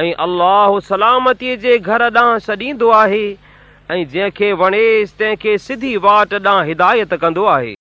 ۽ الله سلامتيءَ جي گهر ڏانهن سڏيندو آهي ۽ جنهن کي وڻيس تنهن کي سڌي واٽ ڏانهن هدايت ڪندو آهي.